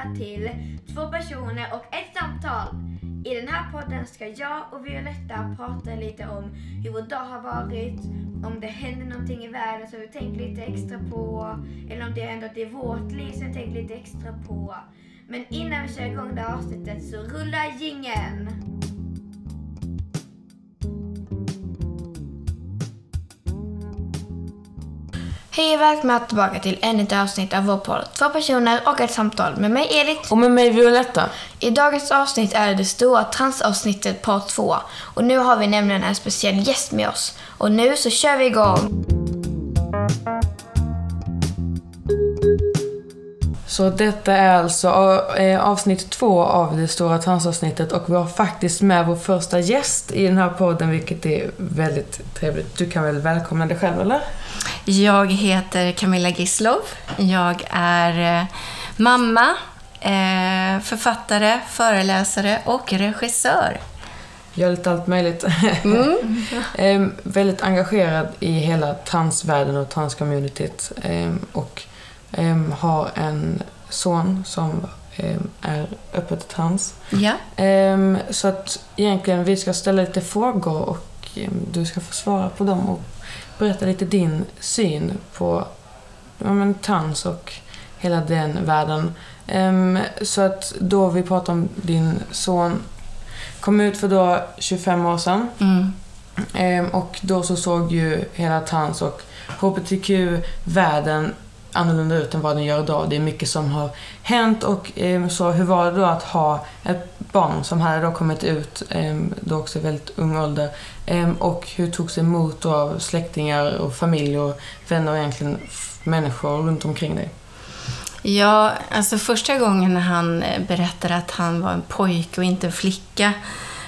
välkomna till Två personer och ett samtal. I den här podden ska jag och Violetta prata lite om hur vår dag har varit, om det händer någonting i världen som vi tänker lite extra på, eller om det har hänt i vårt liv som vi tänker lite extra på. Men innan vi kör igång det här avsnittet så rullar jingeln! Hej och välkomna tillbaka till ännu ett avsnitt av vår podd. Två personer och ett samtal med mig Elit. Och med mig Violetta. I dagens avsnitt är det det stora transavsnittet part 2. Och nu har vi nämligen en speciell gäst med oss. Och nu så kör vi igång! Så detta är alltså eh, avsnitt två av det stora transavsnittet och vi har faktiskt med vår första gäst i den här podden, vilket är väldigt trevligt. Du kan väl välkomna dig själv, eller? Jag heter Camilla Gislov. Jag är eh, mamma, eh, författare, föreläsare och regissör. Gör lite allt möjligt. Mm. eh, väldigt engagerad i hela transvärlden och transcommunityt. Eh, och eh, har en son som är öppet trans. Ja. så att egentligen vi ska ställa lite frågor och du ska få svara på dem och berätta lite din syn på ja, men, trans och hela den världen. Um, så att då vi pratar om din son kom ut för då 25 år sedan. Mm. Um, och då så såg ju hela trans och HBTQ-världen annorlunda ut än vad den gör idag. Det är mycket som har hänt och eh, så hur var det då att ha ett barn som hade då kommit ut, eh, då också i väldigt ung ålder, ehm, och hur togs det emot av släktingar och familj och vänner och egentligen människor runt omkring dig? Ja, alltså första gången när han eh, berättade att han var en pojke och inte en flicka,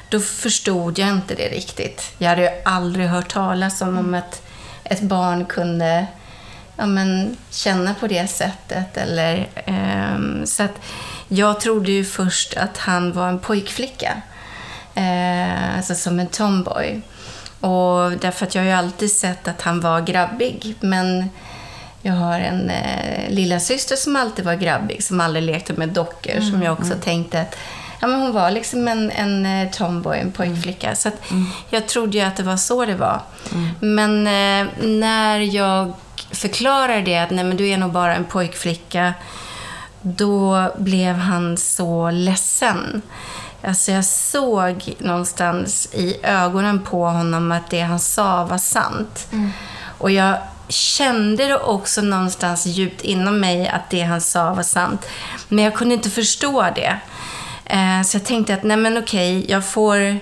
då förstod jag inte det riktigt. Jag hade ju aldrig hört talas om, om att ett barn kunde ja, men, känna på det sättet. Eller, um, så att jag trodde ju först att han var en pojkflicka. Eh, alltså som en tomboy. Och därför att jag har ju alltid sett att han var grabbig. Men jag har en eh, lilla syster som alltid var grabbig, som aldrig lekte med dockor. Mm, som jag också mm. tänkte att ja, men hon var liksom en, en eh, tomboy, en pojkflicka. Så mm. jag trodde ju att det var så det var. Mm. Men eh, när jag förklarar det, att nej men du är nog bara en pojkflicka, då blev han så ledsen. Alltså jag såg någonstans i ögonen på honom att det han sa var sant. Mm. Och jag kände det också någonstans djupt inom mig att det han sa var sant. Men jag kunde inte förstå det. Eh, så jag tänkte att, nej men okej, jag får,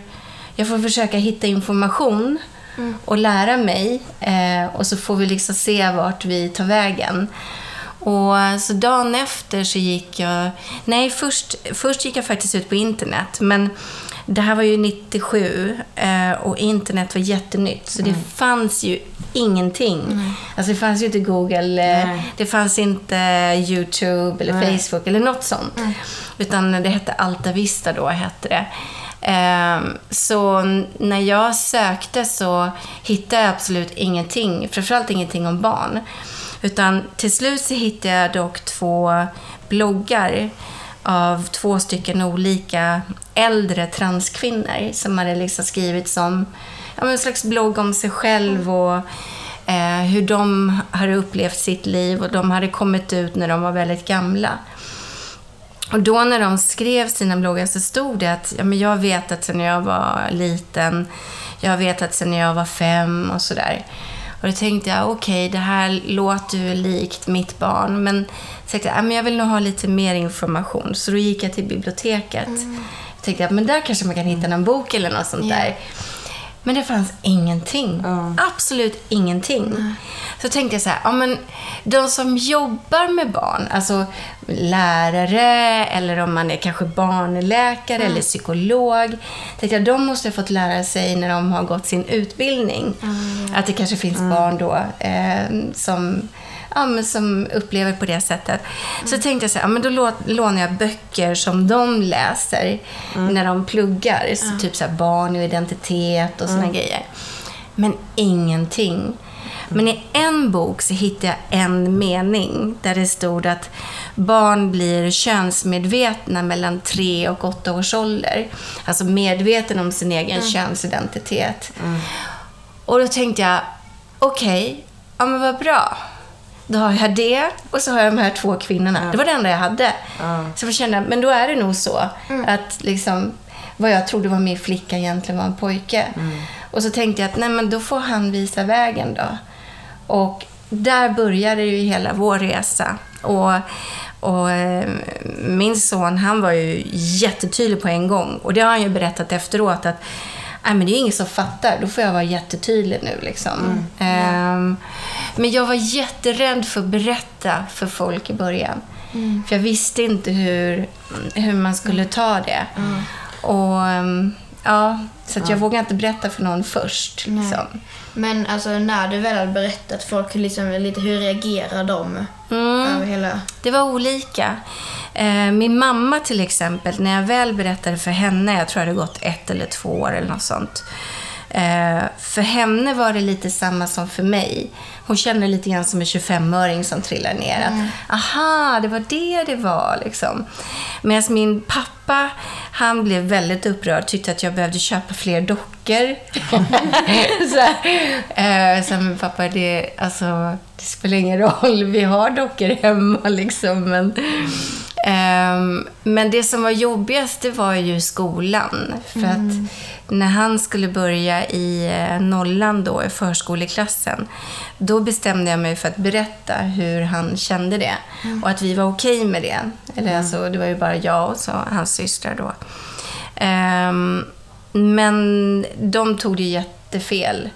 jag får försöka hitta information mm. och lära mig. Eh, och så får vi liksom se vart vi tar vägen. Och så dagen efter så gick jag... Nej, först, först gick jag faktiskt ut på internet. Men det här var ju 97 eh, och internet var jättenytt. Så mm. det fanns ju ingenting. Mm. Alltså det fanns ju inte Google, eh, det fanns inte YouTube eller. Facebook eller något sånt. Mm. Utan det hette Alta Vista då, hette det. Ehm, så när jag sökte så hittade jag absolut ingenting. Framförallt ingenting om barn. Utan till slut så hittade jag dock två bloggar av två stycken olika äldre transkvinnor som hade liksom skrivit som ja, en slags blogg om sig själv och eh, hur de hade upplevt sitt liv och de hade kommit ut när de var väldigt gamla. Och då när de skrev sina bloggar så stod det att ja, men jag vet att sen jag var liten, jag vet att sen jag var fem och sådär. Och då tänkte jag, okej, okay, det här låter ju likt mitt barn. Men så tänkte jag, men jag vill nog ha lite mer information. Så då gick jag till biblioteket. Mm. Jag tänkte, men där kanske man kan hitta någon bok eller något sånt yeah. där. Men det fanns ingenting. Mm. Absolut ingenting. Mm. Så tänkte jag så här, ja men de som jobbar med barn, alltså lärare eller om man är kanske barnläkare mm. eller psykolog. Tänkte jag, de måste ha fått lära sig när de har gått sin utbildning. Att det kanske finns mm. barn då eh, som ja, men som upplever på det sättet. Mm. Så tänkte jag så här, ja, men då lånar jag böcker som de läser mm. när de pluggar. Så Typ så här barn och identitet och såna mm. grejer. Men ingenting. Men i en bok så hittade jag en mening där det stod att barn blir könsmedvetna mellan tre och åtta års ålder. Alltså medveten om sin egen könsidentitet. Och då tänkte jag, okej, ja men vad bra. Då har jag det och så har jag de här två kvinnorna. Det var det enda jag hade. Så jag kände, men då är det nog så att liksom, vad jag trodde var min flicka egentligen var en pojke. Och så tänkte jag att nej men då får han visa vägen då. Och där började ju hela vår resa. Och, och eh, min son, han var ju jättetydlig på en gång. Och det har han ju berättat efteråt att Nej, men det är ingen som fattar. Då får jag vara jättetydlig nu. Liksom. Ehm, men jag var jätterädd för att berätta för folk i början. För jag visste inte hur, hur man skulle ta det. Och, ehm, ja, så jag vågade inte berätta för någon först. Liksom. Men alltså när du väl hade berättat folk, liksom, lite, hur reagerar de över hela... Det var olika. Eh, min mamma till exempel, när jag väl berättade för henne, jag tror det hade gått ett eller två år eller något sånt. Eh, för henne var det lite samma som för mig. Hon kände lite grann som en 25-öring som trillar ner. Att, aha, det var det det var liksom. Medan min pappa, han blev väldigt upprörd. Tyckte att jag behövde köpa fler dockor. så här, eh, så min pappa, det, alltså, det spelar ingen roll. Vi har dockor hemma liksom. Men, ehm, men det som var jobbigast, det var ju skolan. För att när han skulle börja i eh, nollan då, i förskoleklassen, då bestämde jag mig för att berätta hur han kände det. Och att vi var okej med det. Eller alltså, det var ju bara jag och så hans systrar då. Ehm, men de tog det jättefel.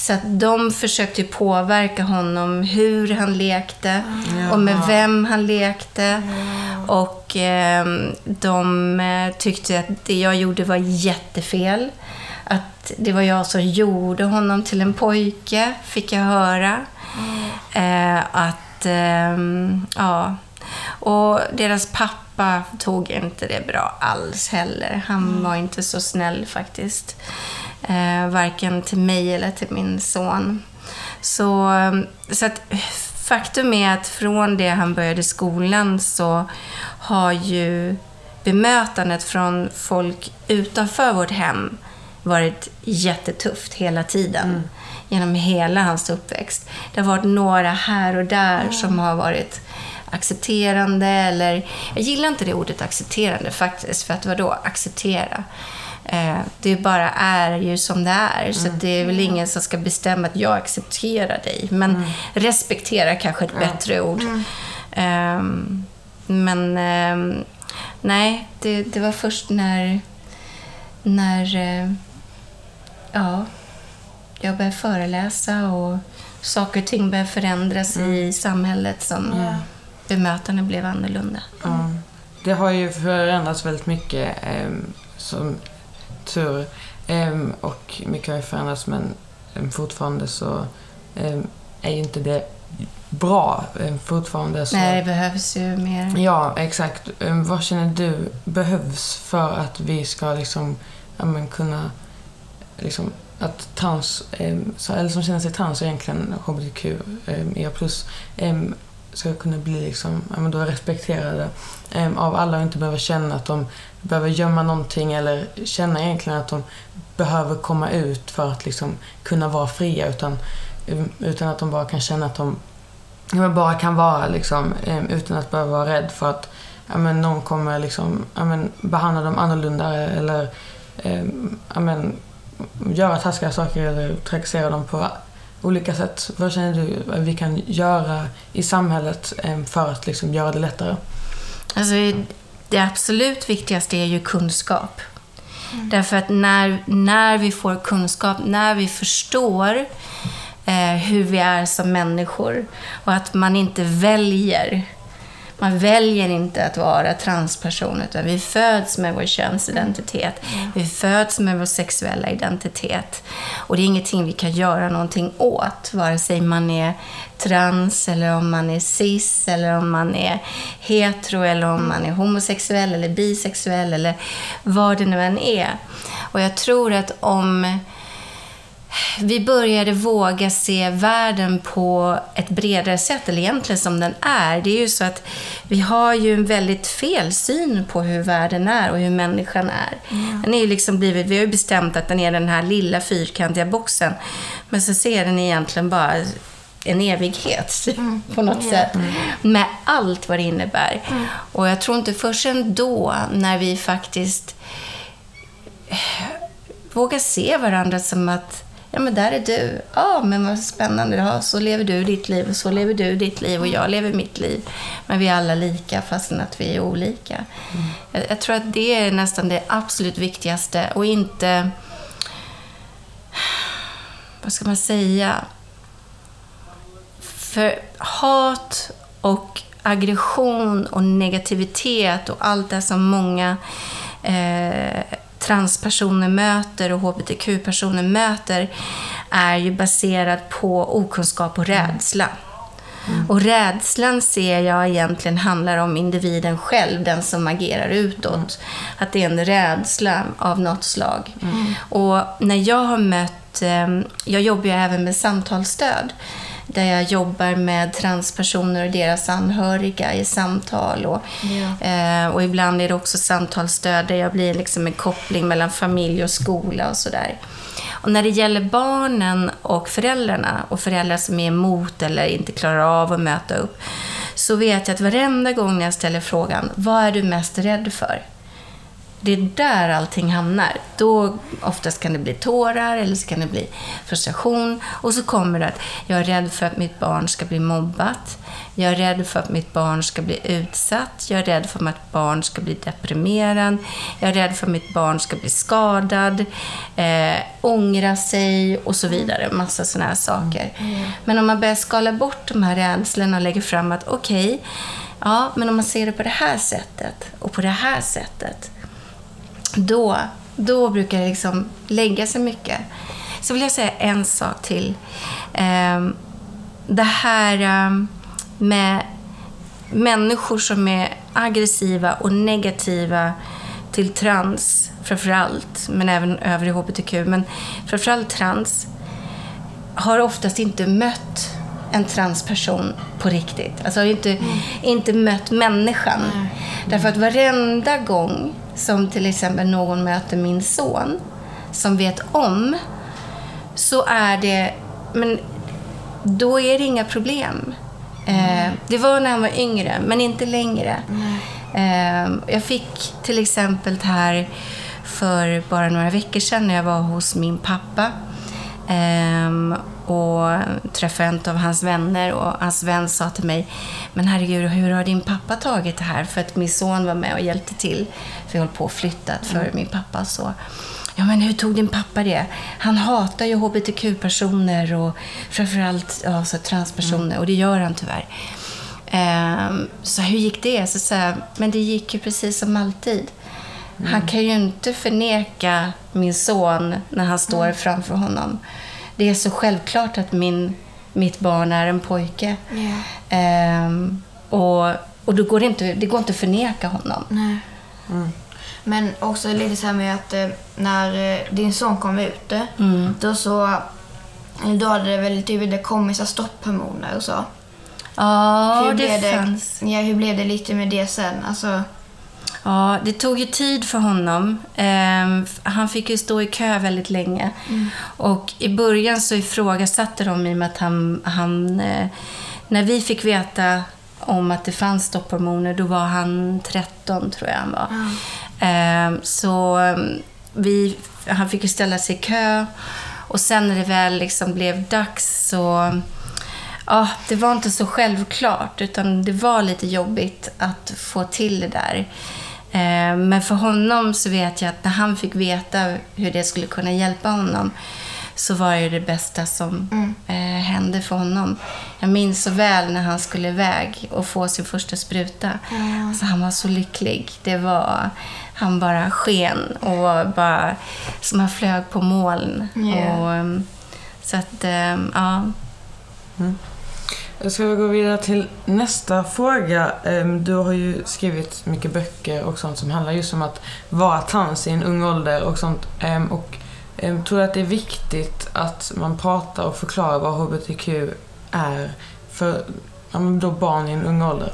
Så att de försökte påverka honom hur han lekte och med vem han lekte. Och eh, de eh, tyckte att det jag gjorde var jättefel. Att det var jag som gjorde honom till en pojke, fick jag höra. Eh, att, ehm, ja. Och deras pappa tog inte det bra alls heller. Han var inte så snäll faktiskt. Eh, varken till mig eller till min son. Så, så att faktum är att från det han började skolan så har ju bemötandet från folk utanför vårt hem varit jättetufft hela tiden. Genom hela hans uppväxt. Det har varit några här och där som har varit accepterande eller... Jag gillar inte det ordet accepterande faktiskt, för att vadå acceptera? Eh, det bara är ju som det är, så att det är väl ingen som ska bestämma att jag accepterar dig. Men respektera kanske ett bättre ord. Ehm, men ehm, nej, det, det var först när, när eh, ja, jag började föreläsa och saker och ting började förändras i samhället som bemötandet blev annorlunda. Ja. Det har ju förändrats väldigt mycket, ehm, som tur. Och mycket har ju förändrats, men fortfarande så är ju inte det bra. Fortfarande så... Nej, det behövs ju mer. Ja, exakt. Vad känner du behövs för att vi ska liksom, ja, men kunna... Liksom, att trans, så, eller som känner sig trans och egentligen hbtq, ehm, EA+, ehm, ska kunna bli liksom, ja, men då respekterade. Ehm, av alla och inte behöva känna att de behöver gömma någonting eller känna egentligen att de behöver komma ut för att liksom kunna vara fria utan, ehm, utan att de bara kan känna att de ja, men bara kan vara liksom, ehm, utan att behöva vara rädd för att ja, men någon kommer liksom, ja, men behandla dem annorlunda eller ja, men, göra taskiga saker eller trakassera dem på olika sätt. Vad känner du att vi kan göra i samhället ehm, för att liksom göra det lättare? Alltså, det absolut viktigaste är ju kunskap. Därför att när, när vi får kunskap, när vi förstår eh, hur vi är som människor och att man inte väljer man väljer inte att vara transperson, utan vi föds med vår könsidentitet. Vi föds med vår sexuella identitet. Och det är ingenting vi kan göra någonting åt, vare sig man är trans, eller om man är cis, eller om man är hetero, eller om man är homosexuell, eller bisexuell, eller vad det nu än är. Och jag tror att om vi började våga se världen på ett bredare sätt, eller egentligen som den är. Det är ju så att vi har ju en väldigt fel syn på hur världen är och hur människan är. Den är ju liksom blivit, vi har ju bestämt att den är den här lilla fyrkantiga boxen, men så ser den egentligen bara en evighet på något sätt. Med allt vad det innebär. Och jag tror inte förrän då, när vi faktiskt våga se varandra som att Ja, men där är du. Ja, men vad spännande. Ja, så lever du ditt liv och så lever du ditt liv och jag lever mitt liv. Men vi är alla lika fastän att vi är olika. Mm. Jag, jag, tror att det är nästan det absolut viktigaste och inte... Vad ska man säga? För hat och aggression och negativitet och allt det som många eh, transpersoner möter och hbtq-personer möter är ju baserad på okunskap och rädsla. Mm. Och rädslan ser jag egentligen handlar om individen själv, den som agerar utåt. Mm. Att det är en rädsla av något slag. Mm. Och när jag har mött, ehm, jag jobbar ju även med samtalsstöd där jag jobbar med transpersoner och deras anhöriga i samtal. Och, ja. eh, och ibland är det också samtalsstöd där jag blir liksom en koppling mellan familj och skola och sådär. Och när det gäller barnen och föräldrarna och föräldrar som är emot eller inte klarar av att möta upp så vet jag att varenda gång när jag ställer frågan, vad är du mest rädd för? Det är där allting hamnar. Då oftast kan det bli tårar eller så kan det bli frustration. Och så kommer det att jag är rädd för att mitt barn ska bli mobbat. Jag är rädd för att mitt barn ska bli utsatt. Jag är rädd för att mitt barn ska bli deprimerad. Jag är rädd för att mitt barn ska bli skadad, eh, ångra sig och så vidare. Massa sådana här saker. Mm. Men om man börjar skala bort de här rädslorna och lägger fram att okej, okay, ja, men om man ser det på det här sättet och på det här sättet då, då brukar det liksom lägga sig mycket. Så vill jag säga en sak till. Um, det här um, med människor som är aggressiva och negativa till trans, framförallt, men även övrig hbtq, men framförallt trans, har oftast inte mött en transperson på riktigt. Alltså har inte, mm. inte mött människan. Mm. Därför att varenda gång som till exempel någon möter min son, som vet om, så är det... Men då är det inga problem. Mm. Det var när han var yngre, men inte längre. Mm. Jag fick till exempel här för bara några veckor sedan när jag var hos min pappa. Eh, och träffade en av hans vänner och hans vän sa till mig Men herregud, hur har din pappa tagit det här? För att min son var med och hjälpte till. För jag höll på att flytta för mm. min pappa. Så. Ja, men hur tog din pappa det? Han hatar ju hbtq-personer och framförallt ja, så transpersoner mm. och det gör han tyvärr. Um, så hur gick det? Så, så men det gick ju precis som alltid. Mm. Han kan ju inte förneka min son när han står mm. framför honom det är så självklart att min, mitt barn är en pojke. Yeah. Um, och och då går det, inte, det går inte att förneka honom. Nej. Mm. Men också lite så här med att eh, när eh, din son kom ut, eh, mm. då så då hade det väl typ det kommit så stopphormoner och så. Ja, hur det, det fanns. Ja, hur blev det lite med det sen? Alltså, Ja, det tog ju tid för honom. Eh, han fick ju stå i kö väldigt länge. Mm. Och i början så ifrågasatte de i och med att han... han eh, när vi fick veta om att det fanns stopphormoner, då var han 13 tror jag han var. Mm. Eh, så ehm, vi, han fick ju ställa sig i kö. Och sen när det väl liksom blev dags så... Ja, det var inte så självklart, utan det var lite jobbigt att få till det där. Eh, men för honom så vet jag att när han fick veta hur det skulle kunna hjälpa honom så var det det bästa som mm. eh, hände för honom. Jag minns så väl när han skulle iväg och få sin första spruta. Mm. Alltså, han var så lycklig. Det var, han bara sken och var bara som han flög på moln. Yeah. Och, mm, så att, eh, ja. Mm. Jag ska gå vidare till nästa fråga. Ehm, du har ju skrivit mycket böcker och sånt som handlar just om att vara trans i en ung ålder och sånt. Ehm, och ehm, tror du att det är viktigt att man pratar och förklarar vad HBTQ är för då barn i en ung ålder?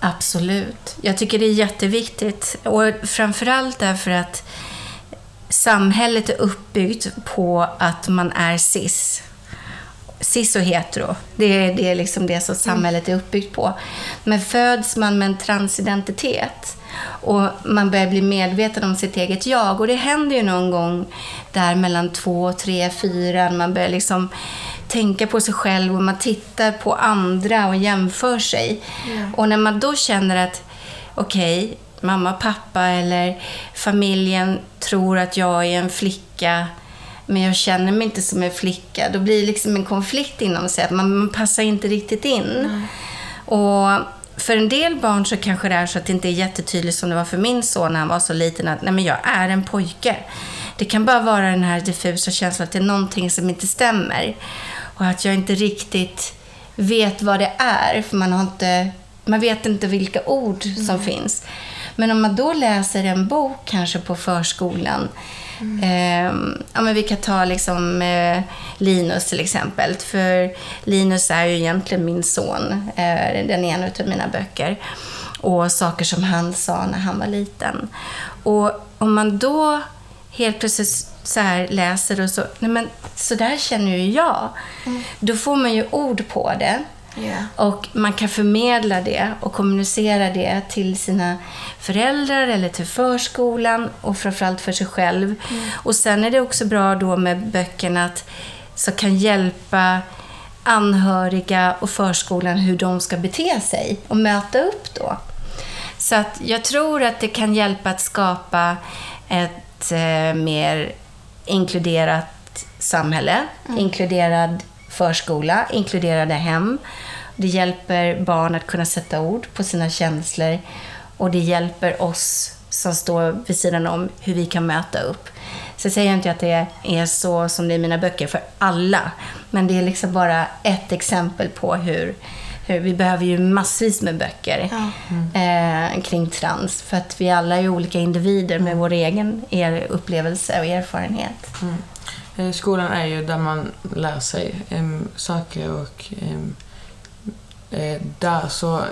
Absolut. Jag tycker det är jätteviktigt. Och framförallt därför att samhället är uppbyggt på att man är cis. Cis och hetero. Det är, det är liksom det som samhället är uppbyggt på. Men föds man med en transidentitet och man börjar bli medveten om sitt eget jag. Och det händer ju någon gång där mellan två, tre, fyra, man börjar liksom tänka på sig själv och man tittar på andra och jämför sig. Och när man då känner att okej, okay, mamma, pappa eller familjen tror att jag är en flicka men jag känner mig inte som en flicka. Då blir det liksom en konflikt inom sig, att man, man passar inte riktigt in. Mm. Och för en del barn så kanske det är så att det inte är jättetydligt som det var för min son när han var så liten, att nej men jag är en pojke. Det kan bara vara den här diffusa känslan att det är någonting som inte stämmer. Och att jag inte riktigt vet vad det är, för man, har inte, man vet inte vilka ord som mm. finns. Men om man då läser en bok kanske på förskolan Mm. Eh, ja, men vi kan ta liksom, eh, Linus till exempel. För Linus är ju egentligen min son. Eh, den är en av mina böcker. Och saker som han sa när han var liten. Och om man då helt plötsligt så här läser och så, nej men så där känner ju jag. Mm. Då får man ju ord på det. Yeah. Och man kan förmedla det och kommunicera det till sina föräldrar eller till förskolan och framförallt för sig själv. Mm. Och sen är det också bra då med böckerna att, som kan hjälpa anhöriga och förskolan hur de ska bete sig och möta upp då. Så att jag tror att det kan hjälpa att skapa ett eh, mer inkluderat samhälle, mm. inkluderad förskola, inkluderade hem. Det hjälper barn att kunna sätta ord på sina känslor och det hjälper oss som står vid sidan om hur vi kan möta upp. Så jag säger inte att det är så som det är i mina böcker för alla, men det är liksom bara ett exempel på hur, hur vi behöver ju massvis med böcker mm. eh, kring trans, för att vi alla är olika individer med vår egen er upplevelse och erfarenhet. Mm. Eh, skolan är ju där man lär sig um, saker och um, där så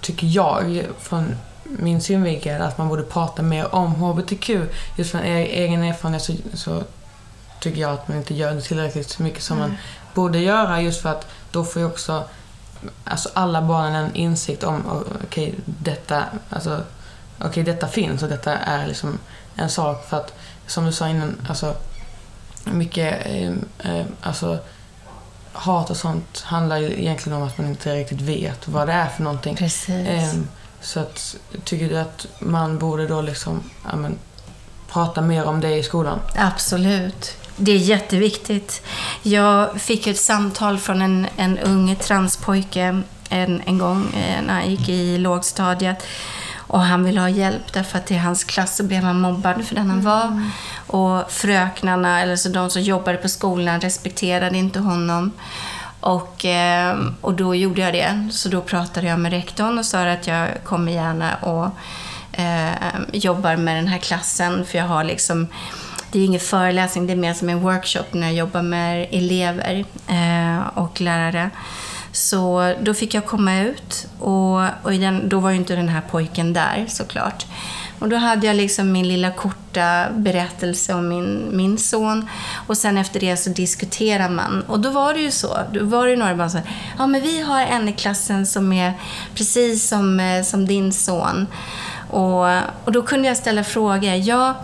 tycker jag från min synvinkel att man borde prata mer om HBTQ. Just från er, egen erfarenhet så, så, tycker jag att man inte gör det tillräckligt mycket som mm. man borde göra just för att då får ju också alltså alla barnen en insikt om okej, okay, detta, alltså, okay, detta finns och detta är liksom en sak för att som du sa innan, alltså mycket, eh, eh, alltså hat och sånt handlar ju egentligen om att man inte riktigt vet vad det är för någonting. Precis. Eh, så att, tycker du att man borde då liksom, ja, men, prata mer om det i skolan? Absolut. Det är jätteviktigt. Jag fick ett samtal från en, en ung transpojke en, en gång eh, när han gick i lågstadiet. Och han ville ha hjälp därför att i hans klass så blev han mobbad för den han var. Mm. Och fröknarna, eller så de som jobbade på skolan, respekterade inte honom. Och, eh, och då gjorde jag det. Så då pratade jag med rektorn och sa att jag kommer gärna och eh, jobbar med den här klassen. För jag har liksom, det är ingen föreläsning, det är mer som en workshop när jag jobbar med elever eh, och lärare. Så då fick jag komma ut och, och den, då var ju inte den här pojken där såklart. Och då hade jag liksom min lilla korta berättelse om min, min son. Och sen efter det så diskuterar man. Och då var det ju så. Då var det några barn som ja men vi har en i klassen som är precis som, eh, som din son. Och, och då kunde jag ställa frågor. Ja,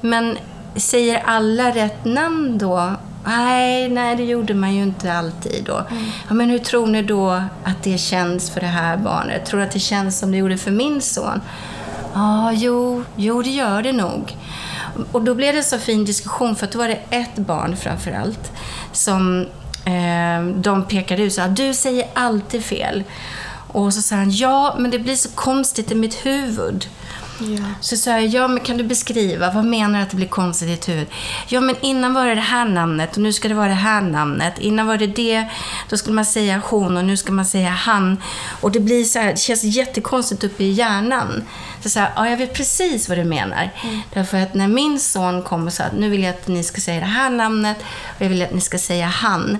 men säger alla rätt namn då? Nej, nej, det gjorde man ju inte alltid då. Mm. Ja, men hur tror ni då att det känns för det här barnet? Tror du att det känns som det gjorde för min son? Ja, jo, jo, det gör det nog. Och då blev det så fin diskussion, för att då var det ett barn framför allt som eh, de pekade ut. Så här, du säger alltid fel. Och så sa han, ja, men det blir så konstigt i mitt huvud. Ja. Så sa jag, ja men kan du beskriva, vad menar du att det blir konstigt i ditt huvud? Ja men innan var det det här namnet och nu ska det vara det här namnet. Innan var det det, då skulle man säga hon och nu ska man säga han. Och det blir så här, det känns jättekonstigt uppe i hjärnan. Så här, ja jag vet precis vad du menar. Därför att när min son kom och sa att nu vill jag att ni ska säga det här namnet och jag vill att ni ska säga han.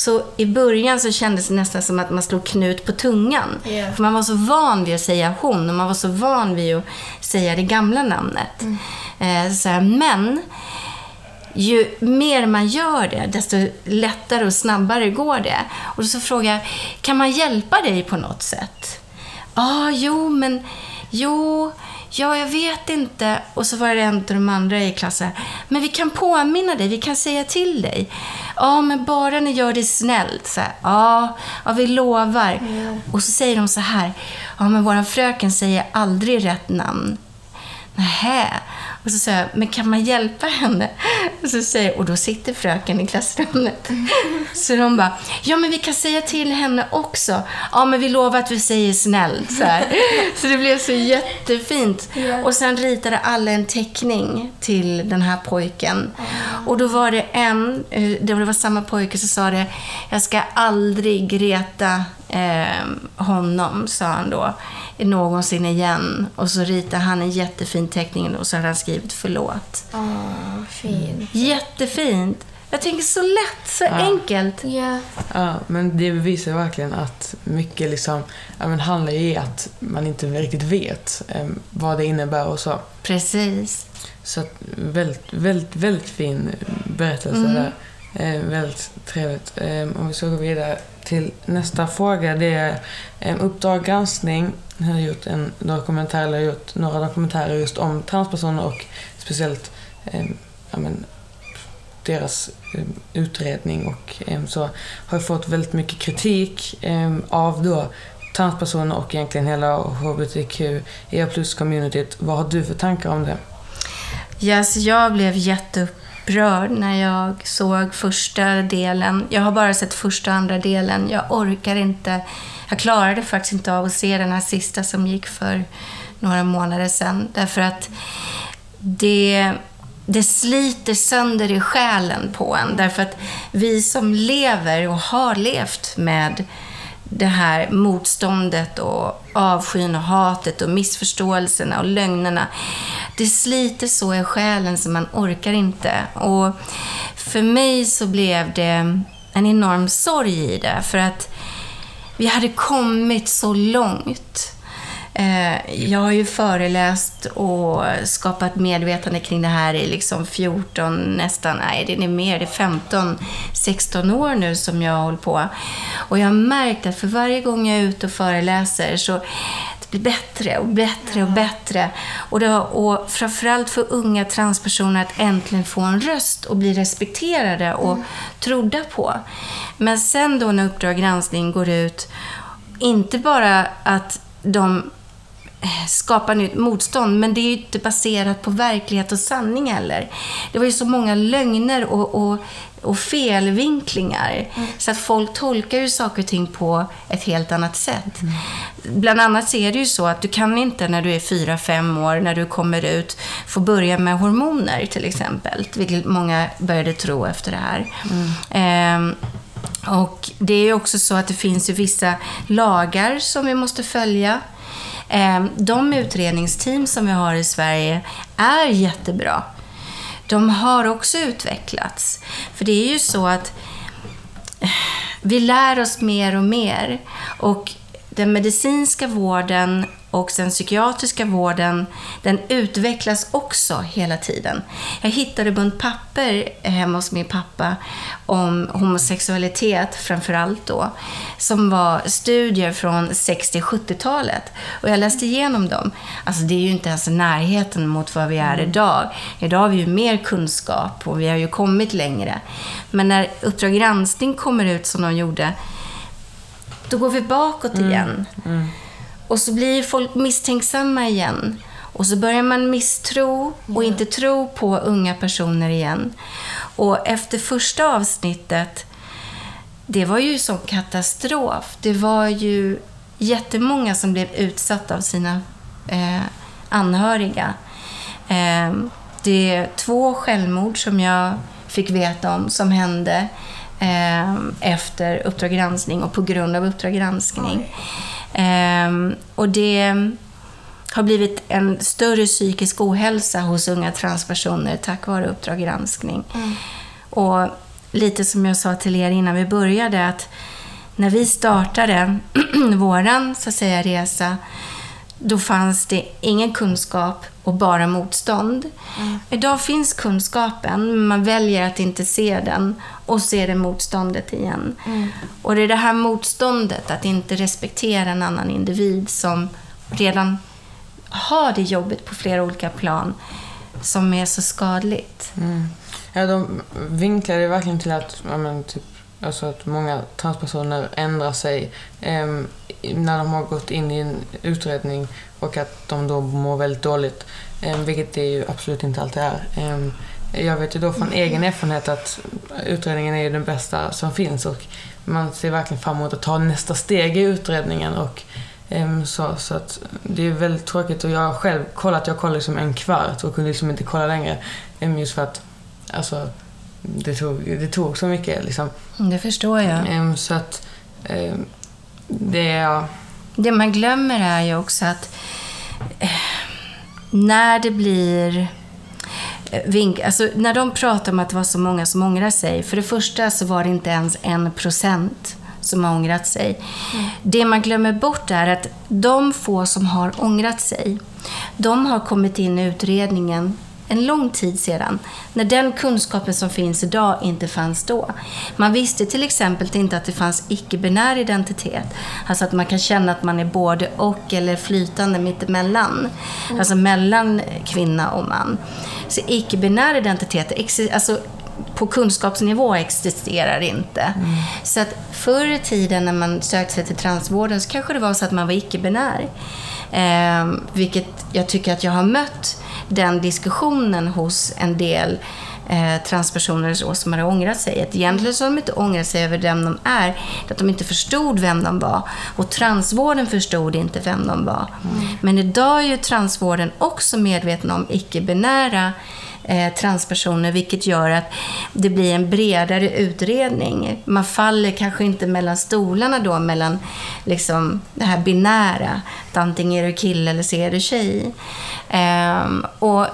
Så i början så kändes det nästan som att man slog knut på tungan. Ja. För man var så van vid att säga hon och man var så van vid att säga det gamla namnet. Eh, så här, men ju mer man gör det, desto lättare och snabbare går det. Och så frågar jag, kan man hjälpa dig på något sätt? Ja, ah, jo, men jo, ja, jag vet inte. Och så var det en av de andra i klassen, men vi kan påminna dig, vi kan säga till dig. Ja, men bara ni gör det snällt. Så här, ja, ja, vi lovar. Och så säger de så här, ja, men våran fröken säger aldrig rätt namn. Nähä. Och så säger jag, men kan man hjälpa henne? Och, så säger, och då sitter fröken i klassrummet. Så de bara, ja men vi kan säga till henne också. Ja men vi lovar att vi säger snällt. Så, här. så det blev så jättefint. Och sen ritade alla en teckning till den här pojken. Och då var det en, eh, det var samma pojke som sa det, jag ska aldrig reta eh, honom, sa han då, någonsin igen. Och så ritade han en jättefin teckning och så hade han skrivit förlåt. Åh, fint. Jättefint. Jag tänker så lätt, så enkelt. Ja. Ja, men det bevisar verkligen att mycket liksom, ja, men handlar ju i att man inte riktigt vet eh, vad det innebär och så. Precis. Så att, väldigt, väldigt, väldigt fin berättelse där. Eh, väldigt trevligt. Eh, om vi ska gå vidare till nästa fråga. Det är eh, Uppdrag granskning har gjort en dokumentär, eller gjort några dokumentärer just om transpersoner och speciellt eh, ja, men, deras eh, utredning och eh, så har jag fått väldigt mycket kritik eh, av då transpersoner och egentligen hela hbtq, EA plus-communityt. Vad har du för tankar om det? Yes, jag blev jätteupprörd när jag såg första delen. Jag har bara sett första och andra delen. Jag orkar inte. Jag klarade faktiskt inte av att se den här sista som gick för några månader sedan. Därför att det, det sliter sönder i själen på en. Därför att vi som lever och har levt med det här motståndet och avskyn och hatet och missförståelserna och lögnerna. Det sliter så i själen så man orkar inte. Och för mig så blev det en enorm sorg i det. För att vi hade kommit så långt. Eh, Jag har ju föreläst och skapat medvetande kring det här i liksom 14, nästan, nej det är mer, det är 15, 16 år nu som jag har hållit på. Och jag har märkt att för varje gång jag är ute och föreläser så det blir bättre och bättre och bättre. Och, har- och framförallt för unga transpersoner att äntligen få en röst och bli respekterade och trodda på. Men sen då när Uppdrag granskning går ut, inte bara att de skapar nytt motstånd, men det är ju inte baserat på verklighet och sanning heller. Det var ju så många lögner och, och, och felvinklingar, så att folk tolkar ju saker och ting på ett helt annat sätt. Bland annat så är det ju så att du kan inte när du är fyra fem år, när du kommer ut, få börja med hormoner till exempel, vilket många började tro efter det här. Ehm, och det är ju också så att det finns ju vissa lagar som vi måste följa. Ehm, de utredningsteam som vi har i Sverige är jättebra. De har också utvecklats. För det är ju så att eh, vi lär oss mer och mer. Och den medicinska vården och den psykiatriska vården, den utvecklas också hela tiden. Jag hittade bunt papper hemma hos min pappa om homosexualitet framför allt då, som var studier från 60-70-talet. Och jag läste igenom dem. Alltså det är ju inte ens närheten mot vad vi är idag. Idag har vi ju mer kunskap och vi har ju kommit längre. Men när Uppdrag granskning kommer ut som de gjorde, då går vi bakåt igen. Och så blir folk misstänksamma igen. Och så börjar man misstro och inte tro på unga personer igen. Och efter första avsnittet, det var ju sån katastrof. Det var ju jättemånga som blev utsatta av sina eh, anhöriga. Eh, det är två självmord som jag fick veta om som hände eh, efter Uppdrag granskning och på grund av Uppdrag granskning. Eh, och det har blivit en större psykisk ohälsa hos unga transpersoner tack vare Uppdrag granskning. Och lite som jag sa till er innan vi började, att när vi startade våran så att säga, resa, då fanns det ingen kunskap och bara motstånd. Idag finns kunskapen, men man väljer att inte se den och se det motståndet igen. Och det är det här motståndet, att inte respektera en annan individ som redan har det jobbet på flera olika plan, som är så skadligt. Ja, de vinklar det verkligen till att, ja, men, typ, alltså att många transpersoner ändrar sig ehm, när de har gått in i en utredning och att de då mår väldigt dåligt. Ehm, vilket det ju absolut inte alltid är. Ehm, jag vet ju då från egen erfarenhet att utredningen är ju den bästa som finns och man ser verkligen fram emot att ta nästa steg i utredningen. Och, ehm, så, så att det är väldigt tråkigt och jag har själv kollat, jag kollade liksom en kvart och kunde liksom inte kolla längre. ehm, just för att alltså, det, tog, det tog så mycket. Liksom. Det förstår jag. Ehm, så att det är... Det man glömmer är ju också att eh, när det blir eh, vink, alltså när de pratar om att det var så många som ångrar sig. För det första så var det inte ens en procent som har ångrat sig. Det man glömmer bort är att de få som har ångrat sig, de har kommit in i utredningen en lång tid sedan, när den kunskapen som finns idag inte fanns då. Man visste till exempel inte att det fanns icke-binär identitet. Alltså att man kan känna att man är både och eller flytande mittemellan. Alltså mellan kvinna och man. Så icke-binär identitet, alltså på kunskapsnivå existerar inte. Så att förr i tiden när man sökte sig till transvården så kanske det var så att man var icke-binär. Eh, vilket jag tycker att jag har mött den diskussionen hos en del eh, transpersoner så, som har ångrat sig. Att egentligen så har de inte ångrat sig över vem de är, att de inte förstod vem de var. Och transvården förstod inte vem de var. Men idag är ju transvården också medveten om icke-binära eh, transpersoner, vilket gör att det blir en bredare utredning. Man faller kanske inte mellan stolarna då, mellan liksom det här binära, att antingen är du kille eller så är du tjej. Eh, och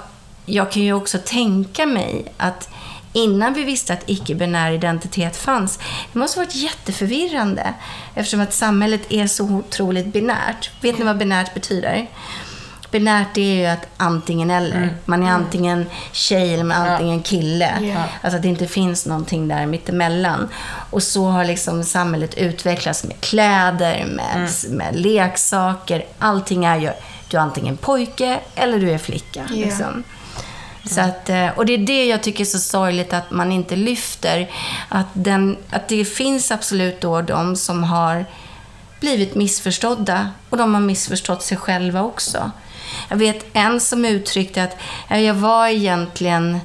jag kan ju också tänka mig att innan vi visste att icke-binär identitet fanns, det måste ha varit jätteförvirrande eftersom att samhället är så otroligt binärt. Vet ni vad binärt betyder? Binärt det är ju att antingen eller. Man är antingen tjej eller man är antingen kille. Ja. Alltså att det inte finns någonting där mittemellan. Och så har liksom samhället utvecklats med kläder, med, med leksaker. Allting är ju, du är antingen pojke eller du är flicka. Ja. Liksom. Så att, eh, och det är det jag tycker är så sorgligt att man inte lyfter. Att, den, att det finns absolut då de som har blivit missförstådda och de har missförstått sig själva också. Jag vet en som uttryckte att "Ja, jag var egentligen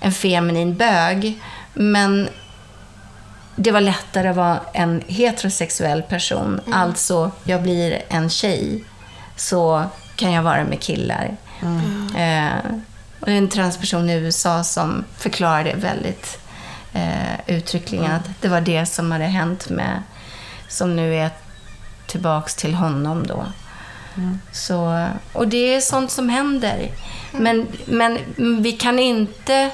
en feminin bög, men det var lättare att vara en heterosexuell person. Alltså, jag blir en tjej, så kan jag vara med killar. Eh, och det är en transperson i USA som förklarade väldigt eh, uttryckligen att det var det som hade hänt med, som nu är tillbaks till honom då. Så, och det är sånt som händer. Men, men vi kan inte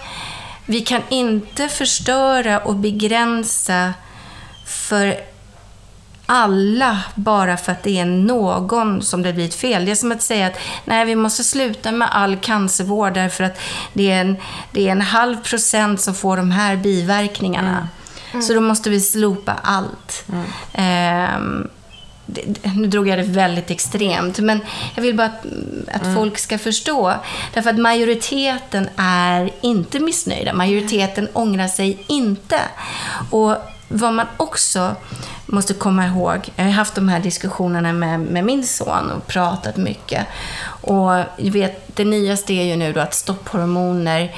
vi kan inte förstöra och begränsa för alla bara för att det är någon som det blir ett fel. Det är som att säga att nej, vi måste sluta med all cancervård därför att det är en, det är en halv procent som får de här biverkningarna. Så då måste vi slopa allt. Det, det- nu drog jag det väldigt extremt, men jag vill bara att, att folk ska förstå. Därför att majoriteten är inte missnöjda. Majoriteten ångrar sig inte. Och vad man också måste komma ihåg, jag har haft de här diskussionerna med, med min son och pratat mycket. Och jag vet, det nyaste är ju nu då att stopphormoner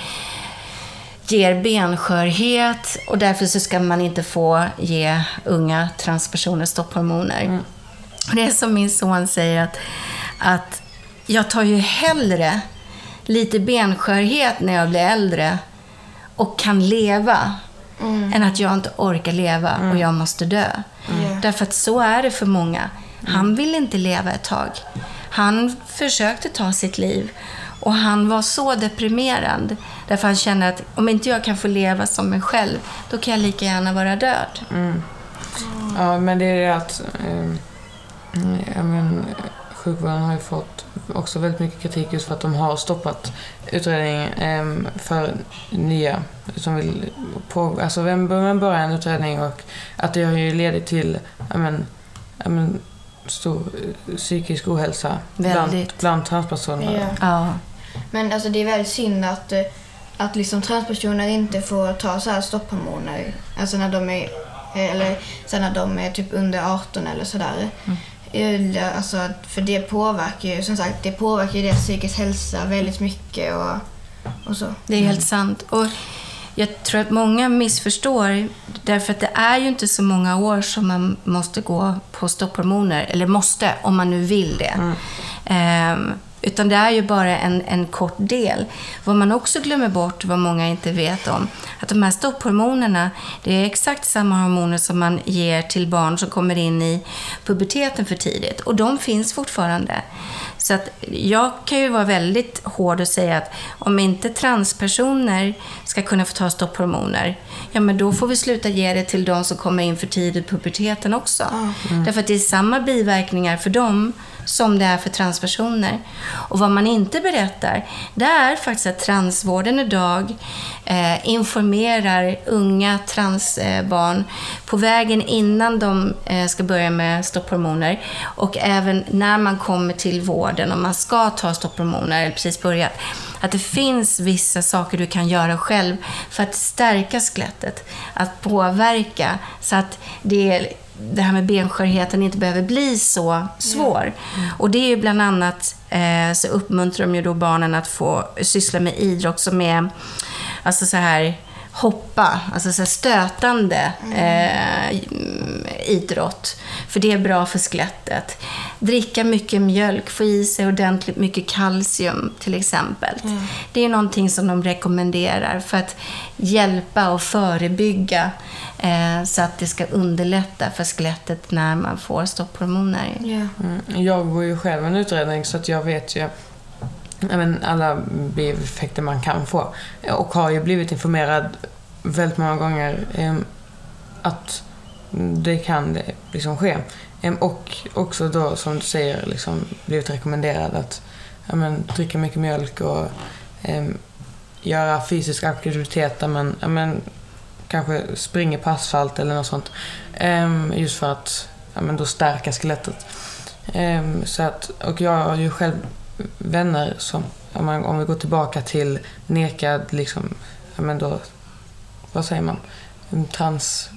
ger benskörhet och därför så ska man inte få ge unga transpersoner stopphormoner. Och det är som min son säger att, att jag tar ju hellre lite benskörhet när jag blir äldre och kan leva än att jag inte orkar leva och jag måste dö. Ja. Därför att så är det för många. Han ville inte leva ett tag. Han försökte ta sitt liv och han var så deprimerad. Därför han kände att om inte jag kan få leva som mig själv, då kan jag lika gärna vara död. Ja, men det är det att eh, ja, men, sjukvården har ju fått också väldigt mycket kritik just för att de har stoppat utredningen eh, för nya som vill på, alltså vem, vem börjar en utredning och att det har ju ledit till ja, men, ja, men, stor eh, psykisk ohälsa bland, Väldigt. bland transpersoner. Ja. Ja. Men alltså det är väldigt synd att, eh, att liksom transpersoner inte får ta så här stopphormoner. Alltså när de är, eh, eller sen när de är typ under 18 eller sådär. Eller, Alltså, att- för det påverkar ju, som sagt, det påverkar ju deras psykisk hälsa väldigt mycket och, och så. Det är helt sant. Och jag tror att många missförstår, därför att det är ju inte så många år som man måste gå på stopphormoner, eller måste, om man nu vill det. Ehm, utan det är ju bara en, en kort del. Vad man också glömmer bort, vad många inte vet om, att de här stopphormonerna, det är exakt samma hormoner som man ger till barn som kommer in i puberteten för tidigt. Och de finns fortfarande. Så att jag kan ju vara väldigt hård och säga att om inte transpersoner ska kunna få ta stopphormoner, ja men då får vi sluta ge det till de som kommer in för tidigt i puberteten också. Därför att det är samma biverkningar för dem som det är för transpersoner. Och vad man inte berättar, det är faktiskt att transvården idag eh, informerar unga transbarn på vägen innan de eh, ska börja med stopphormoner och även när man kommer till vården och man ska ta stopphormoner, eller precis börjat, att det finns vissa saker du kan göra själv för att stärka skelettet, att påverka så att det det här med benskörheten inte behöver bli så svår. Och det är ju bland annat eh, så uppmuntrar de ju då barnen att få syssla med idrott som är alltså så här hoppa, alltså så här stötande eh, idrott. För det är bra för skelettet. Dricka mycket mjölk, få i sig ordentligt mycket kalcium till exempel. Det är någonting som de rekommenderar för att hjälpa och förebygga eh, så att det ska underlätta för skelettet när man får stopphormoner. Ja. Mm, Jag går ju själv en utredning så att jag vet ju ja, men, alla bieffekter man kan få. Och har ju blivit informerad väldigt många gånger eh, att det kan liksom ske. Eh, och också då som du säger liksom blivit rekommenderad att ja, men, dricka mycket mjölk och eh, göra fysisk aktivitet där man ja, men, kanske springer på asfalt eller något sånt. Eh, just för att ja, men, då stärka skelettet. Ehm, så att, och jag har ju själv vänner som, om, man, om vi går tillbaka till nekad, liksom, ja men då, vad säger man? Trans...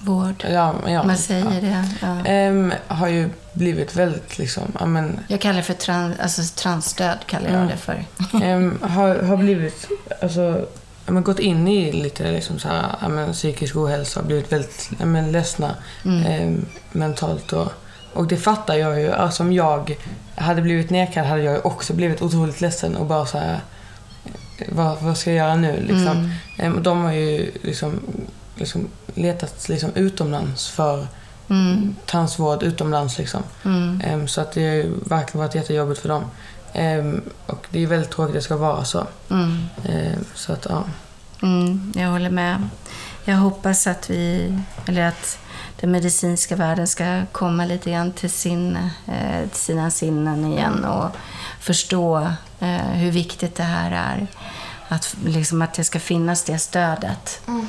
Vård. Ja, ja, Man säger ja. det. Ja. Ehm, har ju blivit väldigt liksom, ja men, Jag kallar det för trans, alltså transstöd. Kallar jag det för. ehm, har, har blivit, alltså, men gått in i lite liksom så här, men, psykisk ohälsa blivit väldigt men, ledsna Mm. ehm, mentalt. Och, och det fattar jag ju. Alltså, om jag hade blivit nekad hade jag också blivit otroligt ledsen och bara så här, vad, vad ska jag göra nu? Liksom. Mm. Ehm, de har ju liksom, liksom letat liksom, utomlands för Mm. transvård utomlands. Liksom. Mm. Ehm, så att det har verkligen varit jättejobbigt för dem. Ehm, och det är väldigt tråkigt att det ska vara så. Mm. Så att, ja. Mm, jag håller med. Jag hoppas att vi, eller att den medicinska världen ska komma lite grann till, sin, eh, till sina sinnen igen och förstå eh, hur viktigt det här är. Att, liksom, att det ska finnas det stödet. Mm.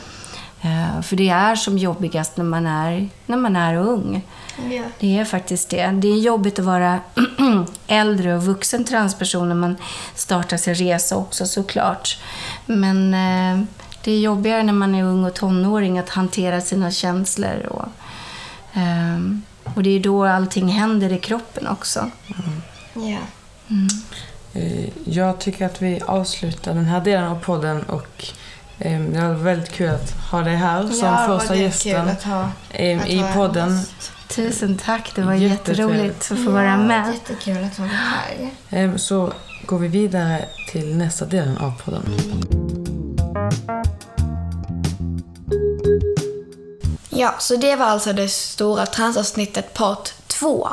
Eh, för det är som jobbigast när man är, när man är ung. Ja. Det är faktiskt det. Det är jobbigt att vara äldre och vuxen transperson när man startar sin resa också såklart. Men det är jobbigare när man är ung och tonåring att hantera sina känslor. Och, ehm, och det är då allting händer i kroppen också. Ja. Eh, Jag tycker att vi avslutar den här delen av podden och eh, det var väldigt kul att ha dig här som ja, första gästen att ha, eh, att i podden. Tusen tack. Det var Jättetrevligt. jätteroligt att få vara med. Jättekul att vara här. Så går vi vidare till nästa delen av podden. Ja, så det var alltså det stora transavsnittet part 2.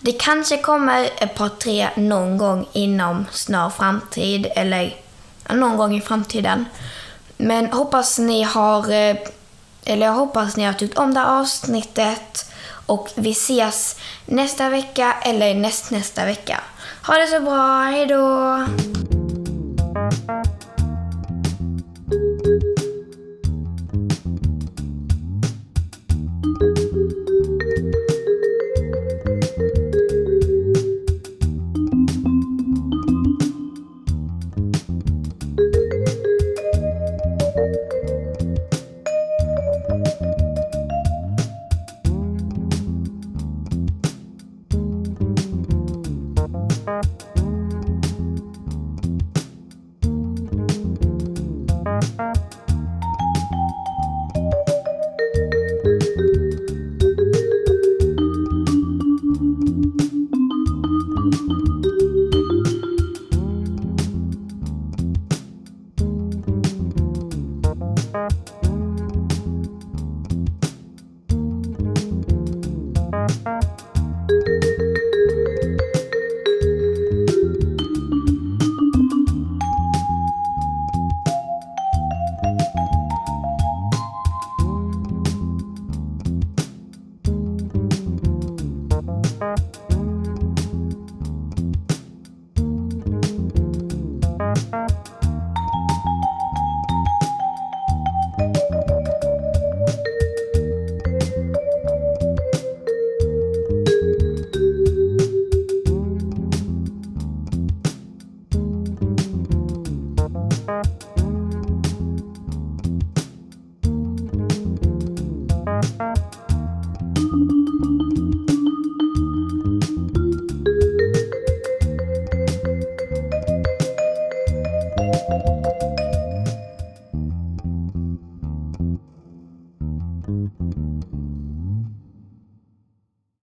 Det kanske kommer ett part 3 någon gång inom snar framtid eller någon gång i framtiden. Men hoppas ni har eh, eller jag hoppas ni har tyckt om det här avsnittet och vi ses nästa vecka eller näst nästa vecka. Ha det så bra, hejdå!